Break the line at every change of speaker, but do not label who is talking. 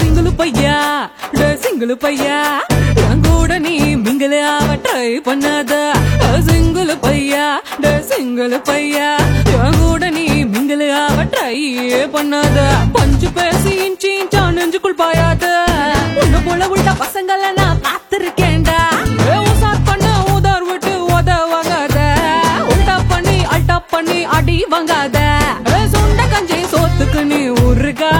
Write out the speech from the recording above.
Single பையா single பையா. என் கூட நீ mingle ஆவ ட்ரை பண்ணாத. சிங்கிள் பையா சிங்கிள் பையா. என் கூட நீ மிங்கிள் ஆவ ட்ரை பண்ணாத. பஞ்சு பேசி இன்ச்சி இன்ச்சா நெஞ்சுக்குள் பாயாத. உன்ன போல உள்ள பசங்கள நான் பார்த்திருக்கேன்டா பண்ண விட்டு பண்ணி பண்ணி அடி வாங்காத. ஏ, கஞ்சி சோத்துக்கு நீ உருகா